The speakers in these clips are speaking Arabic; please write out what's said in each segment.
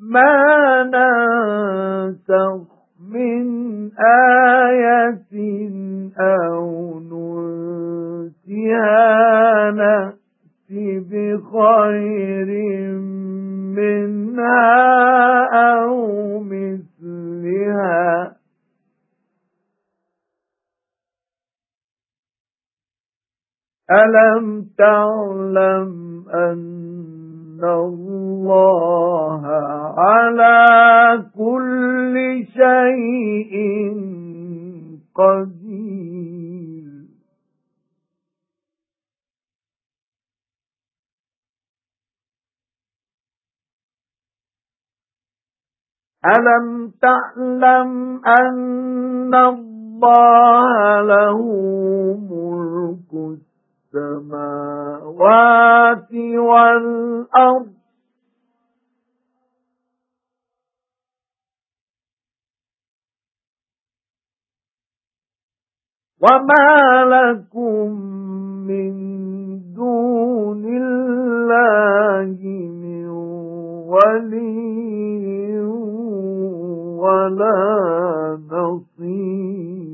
مَا نَنسَخْ مِنْ آيَةٍ أَوْ نُنسِهَا نَأْتِ بِخَيْرٍ مِنْهَا أَوْ مِثْلِهَا أَلَمْ تَعْلَمْ أَنَّ اللَّهَ عَلَى كُلِّ شَيْءٍ قَدِيرٌ. أَلَمْ تَعْلَمْ أَنَّ اللَّهَ لَهُ مُلْكُ السَّمَاوَاتِ وَالْأَرْضِ؟ وَمَا لَكُمْ مِنْ دُونِ اللَّهِ مِنْ وَلِيٍّ وَلَا نَصِيرٍ.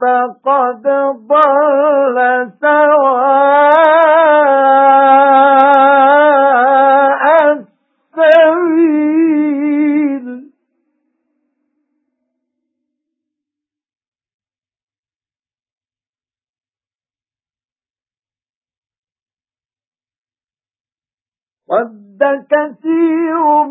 فَقَدْ ضَلَّ سَوَاءَ السَّبِيلِ. وَدَّ كَثِيرٌ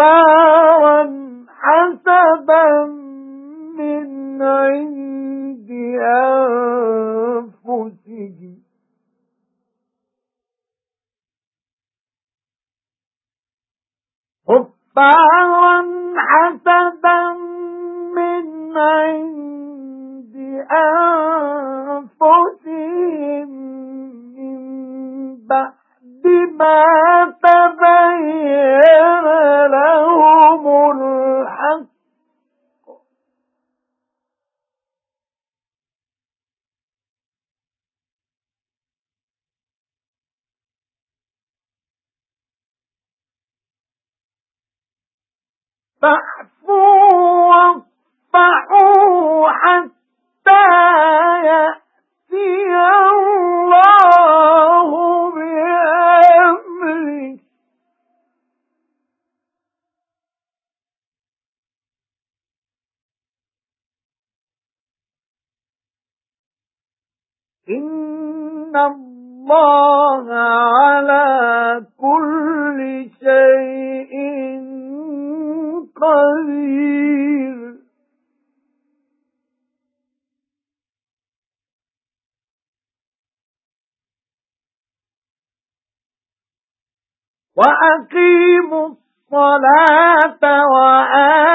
كُفَّارًا حَسَدًا مِنْ عِنْدِ أَنفُسِهِمْ. كُفَّارًا حَسَدًا مِنْ عِنْدِ أَنفُسِهِمْ. مِنْ بَعْدِ مَا تَبَيَّنَ فَاعْفُوا حَتَّى يَأْتِيَ اللَّهُ إِنَّ اللَّهَ عَلَى كُلِّ شَيْءٍ قَدِيرٌ وَأَقِيمُوا الصَّلَاةَ وَآتُوا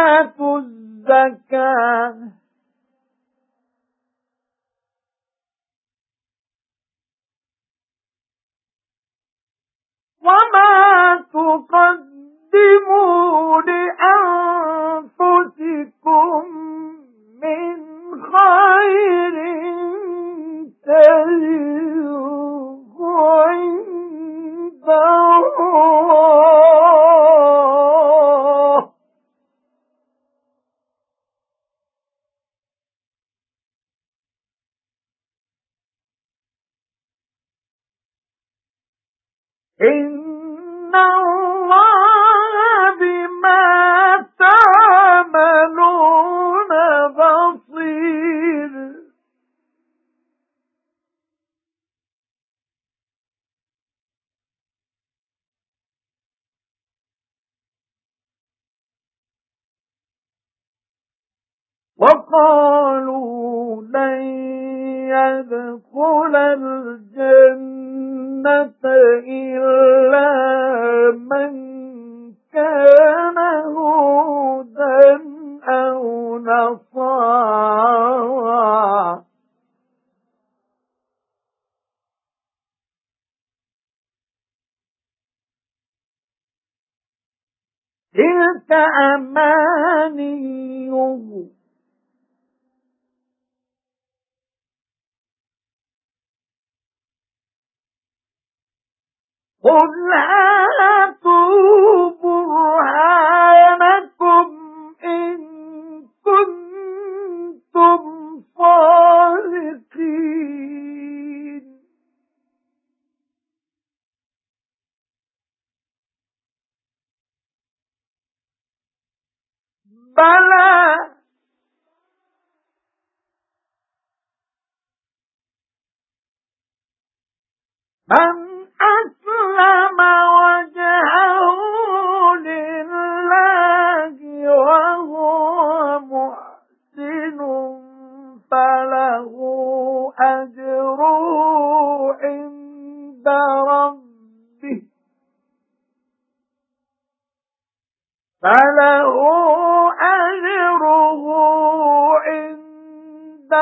إِنَّ اللَّهَ بِمَا تَعْمَلُونَ بَصِيرٌ وَقَالُوا لَن يَدْخُلَ الْجَنَّةَ إلا من كان هودا أو نصارى. تلك أمانيهم قل هاتوا برهانكم إن كنتم صادقين بلى من وَجْهَهُ لِلَّهِ وَهُوَ مُحْسِنٌ فَلَهُ أَجْرُهُ عِندَ رَبِّهِ. فَلَهُ أَجْرُهُ عِندَ